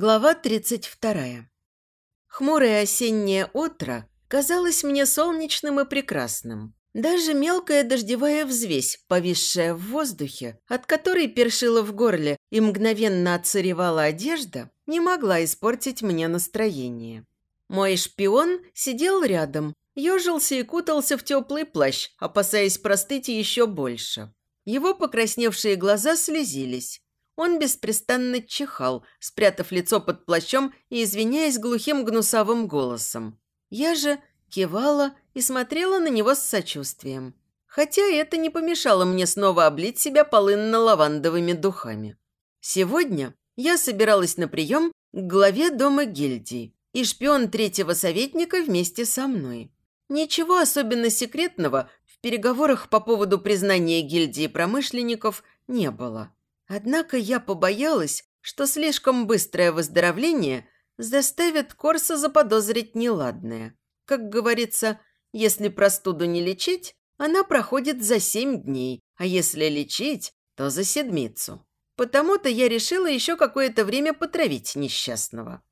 Глава 32. Хмурое осеннее утро казалось мне солнечным и прекрасным. Даже мелкая дождевая взвесь, повисшая в воздухе, от которой першила в горле и мгновенно отсыревала одежда, не могла испортить мне настроение. Мой шпион сидел рядом, ежился и кутался в теплый плащ, опасаясь простыть еще больше. Его покрасневшие глаза слезились. Он беспрестанно чихал, спрятав лицо под плащом и извиняясь глухим гнусавым голосом. Я же кивала и смотрела на него с сочувствием. Хотя это не помешало мне снова облить себя полынно-лавандовыми духами. Сегодня я собиралась на прием к главе дома гильдии, и шпион третьего советника вместе со мной. Ничего особенно секретного в переговорах по поводу признания гильдии промышленников не было. Однако я побоялась, что слишком быстрое выздоровление заставит Корса заподозрить неладное. Как говорится, если простуду не лечить, она проходит за семь дней, а если лечить, то за седмицу. Потому-то я решила еще какое-то время потравить несчастного.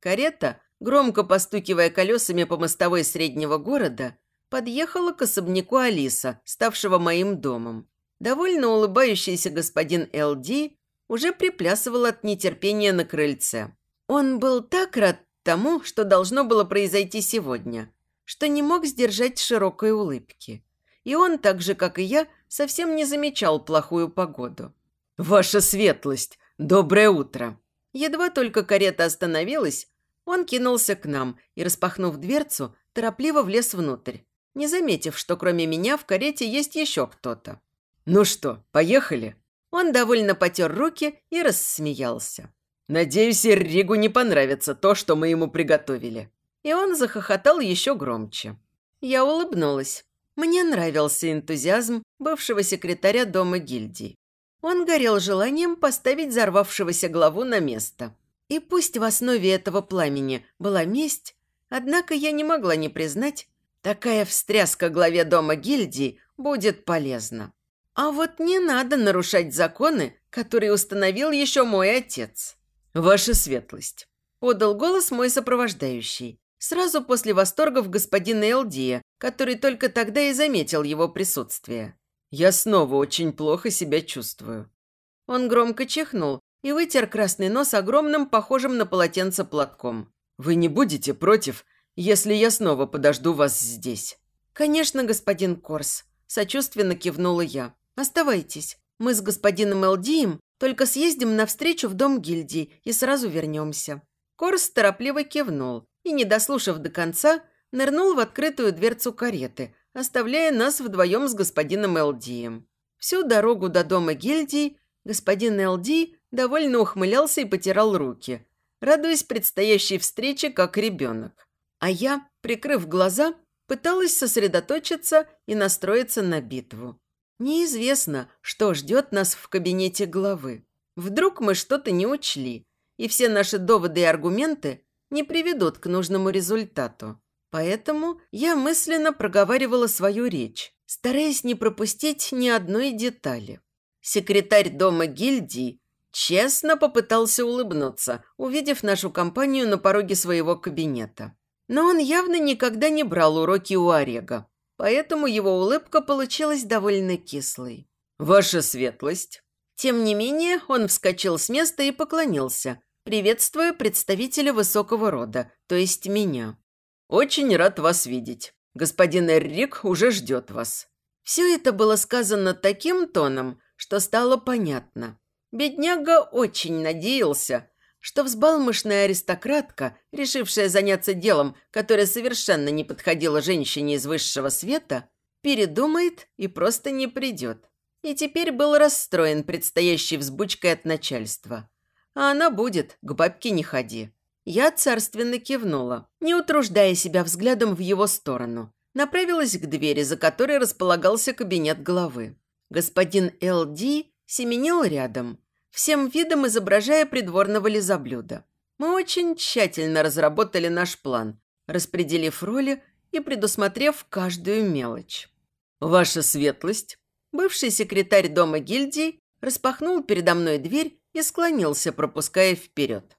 Карета, громко постукивая колесами по мостовой среднего города, подъехала к особняку Алиса, ставшего моим домом. Довольно улыбающийся господин Л.Д. уже приплясывал от нетерпения на крыльце. Он был так рад тому, что должно было произойти сегодня, что не мог сдержать широкой улыбки. И он, так же, как и я, совсем не замечал плохую погоду. «Ваша светлость! Доброе утро!» Едва только карета остановилась, он кинулся к нам и, распахнув дверцу, торопливо влез внутрь, не заметив, что кроме меня в карете есть еще кто-то. «Ну что, поехали?» Он довольно потер руки и рассмеялся. «Надеюсь, Ригу не понравится то, что мы ему приготовили». И он захохотал еще громче. Я улыбнулась. Мне нравился энтузиазм бывшего секретаря дома гильдии. Он горел желанием поставить взорвавшегося главу на место. И пусть в основе этого пламени была месть, однако я не могла не признать, такая встряска главе дома гильдии будет полезна. А вот не надо нарушать законы, которые установил еще мой отец. Ваша светлость. Подал голос мой сопровождающий. Сразу после восторгов господина Элдия, который только тогда и заметил его присутствие. Я снова очень плохо себя чувствую. Он громко чихнул и вытер красный нос огромным, похожим на полотенце платком. «Вы не будете против, если я снова подожду вас здесь?» «Конечно, господин Корс», – сочувственно кивнула я. «Оставайтесь. Мы с господином Элдием только съездим навстречу в дом гильдии и сразу вернемся». Корс торопливо кивнул и, не дослушав до конца, нырнул в открытую дверцу кареты, оставляя нас вдвоем с господином Элдием. Всю дорогу до дома гильдии господин Элди довольно ухмылялся и потирал руки, радуясь предстоящей встрече как ребенок. А я, прикрыв глаза, пыталась сосредоточиться и настроиться на битву. Неизвестно, что ждет нас в кабинете главы. Вдруг мы что-то не учли, и все наши доводы и аргументы не приведут к нужному результату. Поэтому я мысленно проговаривала свою речь, стараясь не пропустить ни одной детали. Секретарь дома гильдии честно попытался улыбнуться, увидев нашу компанию на пороге своего кабинета. Но он явно никогда не брал уроки у Орега, поэтому его улыбка получилась довольно кислой. «Ваша светлость!» Тем не менее, он вскочил с места и поклонился, приветствуя представителя высокого рода, то есть меня. «Очень рад вас видеть. Господин Эррик уже ждет вас». Все это было сказано таким тоном, что стало понятно. Бедняга очень надеялся, что взбалмошная аристократка, решившая заняться делом, которое совершенно не подходило женщине из высшего света, передумает и просто не придет. И теперь был расстроен предстоящей взбучкой от начальства. А она будет, к бабке не ходи. Я царственно кивнула, не утруждая себя взглядом в его сторону. Направилась к двери, за которой располагался кабинет главы. Господин Л.Д. семенил рядом – всем видом изображая придворного лизоблюда. Мы очень тщательно разработали наш план, распределив роли и предусмотрев каждую мелочь. «Ваша светлость!» Бывший секретарь дома гильдии распахнул передо мной дверь и склонился, пропуская вперед.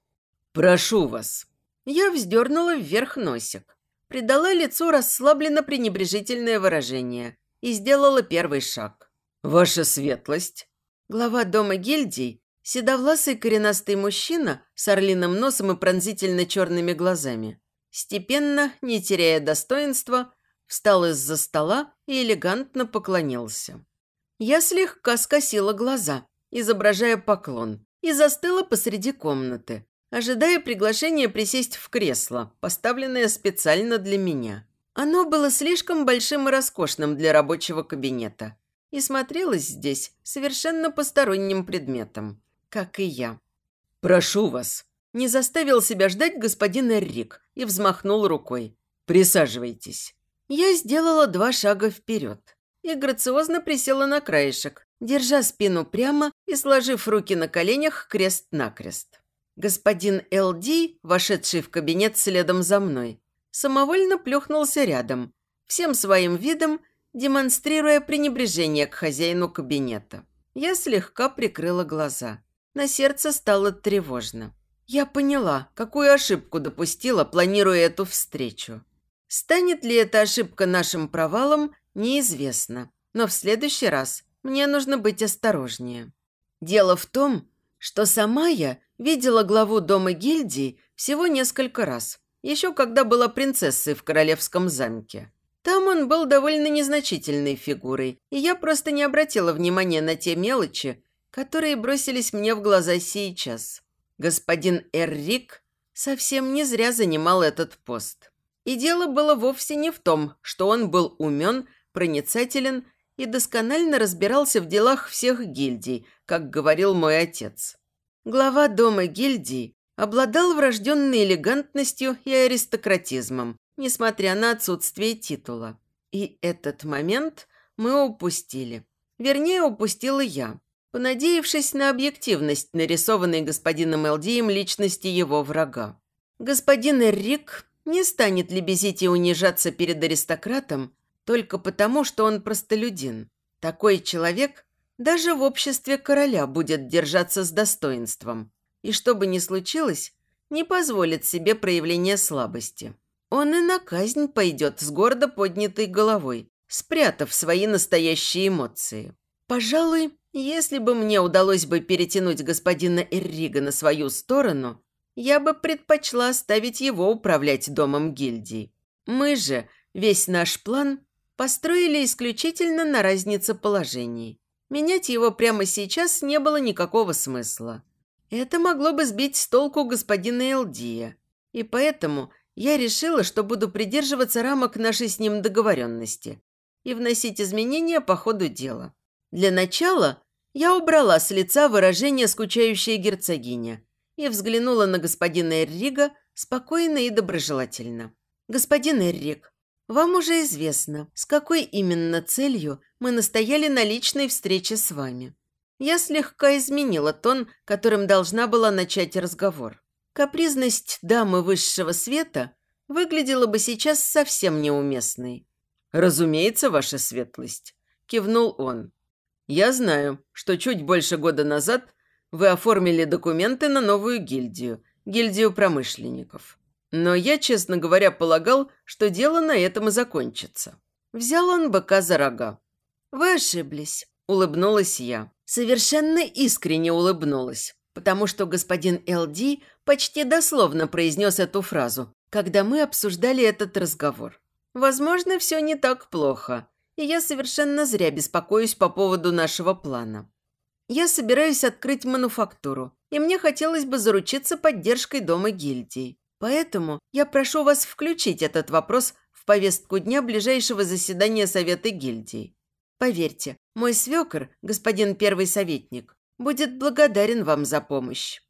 «Прошу вас». Я вздернула вверх носик, придала лицу расслабленно пренебрежительное выражение и сделала первый шаг. «Ваша светлость». Глава дома гильдий, седовласый коренастый мужчина с орлиным носом и пронзительно черными глазами, степенно, не теряя достоинства, встал из-за стола и элегантно поклонился. Я слегка скосила глаза, изображая поклон, и застыла посреди комнаты, ожидая приглашения присесть в кресло, поставленное специально для меня. Оно было слишком большим и роскошным для рабочего кабинета и смотрелось здесь совершенно посторонним предметом, как и я. «Прошу вас», – не заставил себя ждать господин Эррик и взмахнул рукой. «Присаживайтесь». Я сделала два шага вперед и грациозно присела на краешек, держа спину прямо и сложив руки на коленях крест-накрест. Господин Л.Д., вошедший в кабинет следом за мной, самовольно плюхнулся рядом, всем своим видом демонстрируя пренебрежение к хозяину кабинета. Я слегка прикрыла глаза. На сердце стало тревожно. Я поняла, какую ошибку допустила, планируя эту встречу. Станет ли эта ошибка нашим провалом, неизвестно. Но в следующий раз мне нужно быть осторожнее. Дело в том, что сама я видела главу дома гильдии всего несколько раз, еще когда была принцессой в королевском замке. Там он был довольно незначительной фигурой, и я просто не обратила внимания на те мелочи, которые бросились мне в глаза сейчас. Господин Эррик совсем не зря занимал этот пост. И дело было вовсе не в том, что он был умен, проницателен и досконально разбирался в делах всех гильдий, как говорил мой отец. Глава дома гильдии обладал врожденной элегантностью и аристократизмом, несмотря на отсутствие титула. И этот момент мы упустили. Вернее, упустила я, понадеявшись на объективность, нарисованной господином Элдием личности его врага. Господин Эррик не станет лебезить и унижаться перед аристократом только потому, что он простолюдин. Такой человек даже в обществе короля будет держаться с достоинством. И что бы ни случилось, не позволит себе проявления слабости. Он и на казнь пойдет с гордо поднятой головой, спрятав свои настоящие эмоции. Пожалуй, если бы мне удалось бы перетянуть господина Эррига на свою сторону, я бы предпочла оставить его управлять домом гильдии. Мы же весь наш план построили исключительно на разнице положений. Менять его прямо сейчас не было никакого смысла. Это могло бы сбить с толку господина Элдия. И поэтому я решила, что буду придерживаться рамок нашей с ним договоренности и вносить изменения по ходу дела. Для начала я убрала с лица выражение «скучающая герцогиня» и взглянула на господина Эррига спокойно и доброжелательно. «Господин Эррик, вам уже известно, с какой именно целью мы настояли на личной встрече с вами. Я слегка изменила тон, которым должна была начать разговор. Капризность дамы высшего света выглядела бы сейчас совсем неуместной. «Разумеется, ваша светлость», – кивнул он. «Я знаю, что чуть больше года назад вы оформили документы на новую гильдию, гильдию промышленников. Но я, честно говоря, полагал, что дело на этом и закончится». Взял он быка за рога. «Вы ошиблись», – улыбнулась я. Совершенно искренне улыбнулась, потому что господин Л.Д. почти дословно произнес эту фразу, когда мы обсуждали этот разговор. Возможно, все не так плохо, и я совершенно зря беспокоюсь по поводу нашего плана. Я собираюсь открыть мануфактуру, и мне хотелось бы заручиться поддержкой дома гильдии. Поэтому я прошу вас включить этот вопрос в повестку дня ближайшего заседания Совета гильдии. Поверьте, мой свекор, господин первый советник, будет благодарен вам за помощь».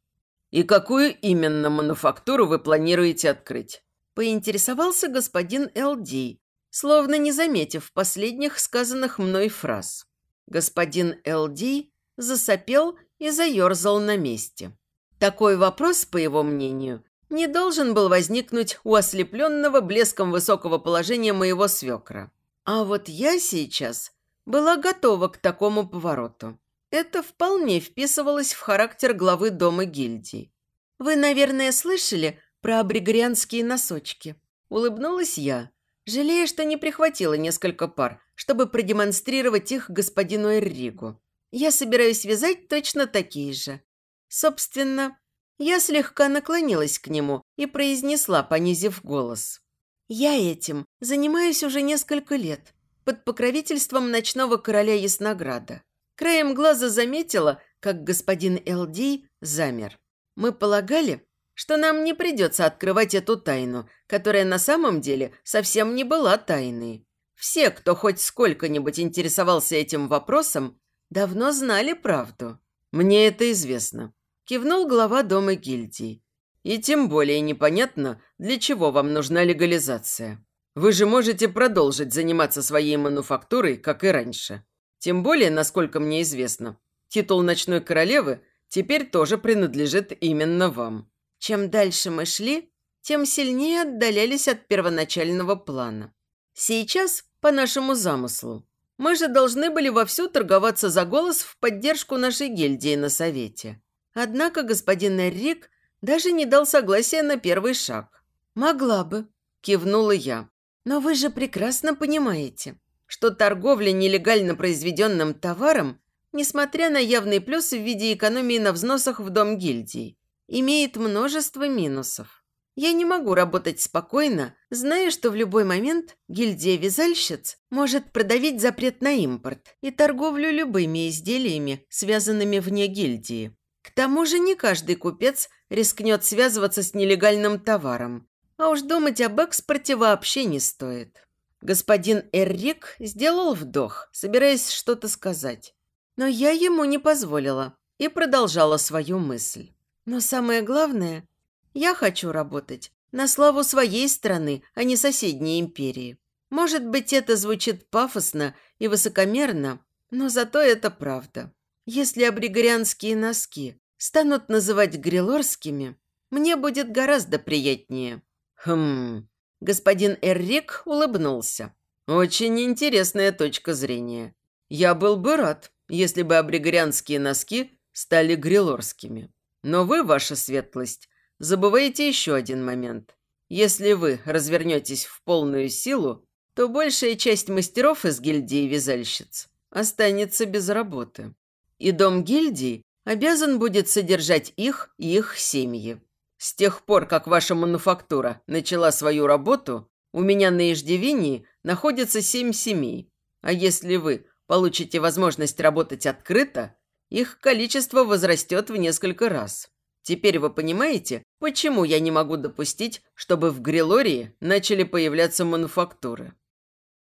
«И какую именно мануфактуру вы планируете открыть?» Поинтересовался господин Л.Д., словно не заметив последних сказанных мной фраз. Господин Л.Д. засопел и заерзал на месте. Такой вопрос, по его мнению, не должен был возникнуть у ослепленного блеском высокого положения моего свекра. А вот я сейчас была готова к такому повороту. Это вполне вписывалось в характер главы дома гильдии. Вы, наверное, слышали про абригорианские носочки?» Улыбнулась я, жалея, что не прихватила несколько пар, чтобы продемонстрировать их господину Эрригу. Я собираюсь вязать точно такие же. Собственно, я слегка наклонилась к нему и произнесла, понизив голос. «Я этим занимаюсь уже несколько лет, под покровительством ночного короля Яснограда. Краем глаза заметила, как господин Элдий замер. Мы полагали, что нам не придется открывать эту тайну, которая на самом деле совсем не была тайной. Все, кто хоть сколько-нибудь интересовался этим вопросом, давно знали правду. Мне это известно. Кивнул глава дома гильдии. И тем более непонятно, для чего вам нужна легализация. Вы же можете продолжить заниматься своей мануфактурой, как и раньше. Тем более, насколько мне известно, титул ночной королевы теперь тоже принадлежит именно вам. Чем дальше мы шли, тем сильнее отдалялись от первоначального плана. Сейчас, по нашему замыслу, мы же должны были вовсю торговаться за голос в поддержку нашей гильдии на совете. Однако господин Эрик даже не дал согласия на первый шаг. «Могла бы», – кивнула я. «Но вы же прекрасно понимаете, что торговля нелегально произведенным товаром, несмотря на явный плюс в виде экономии на взносах в дом гильдии, имеет множество минусов. Я не могу работать спокойно, зная, что в любой момент гильдия вязальщиц может продавить запрет на импорт и торговлю любыми изделиями, связанными вне гильдии. К тому же не каждый купец рискнет связываться с нелегальным товаром, а уж думать об экспорте вообще не стоит. Господин Эррик сделал вдох, собираясь что-то сказать. Но я ему не позволила и продолжала свою мысль. Но самое главное, я хочу работать на славу своей страны, а не соседней империи. Может быть, это звучит пафосно и высокомерно, но зато это правда. Если абригорианские носки станут называть грилорскими, мне будет гораздо приятнее. Хм, господин Эррик улыбнулся. Очень интересная точка зрения. Я был бы рад, если бы абригорианские носки стали грилорскими. Но вы, ваша светлость, забываете еще один момент. Если вы развернетесь в полную силу, то большая часть мастеров из гильдии вязальщиц останется без работы. И дом гильдии обязан будет содержать их и их семьи. С тех пор, как ваша мануфактура начала свою работу, у меня на Иждивении находится семь семей. А если вы получите возможность работать открыто, их количество возрастет в несколько раз. Теперь вы понимаете, почему я не могу допустить, чтобы в Грилории начали появляться мануфактуры.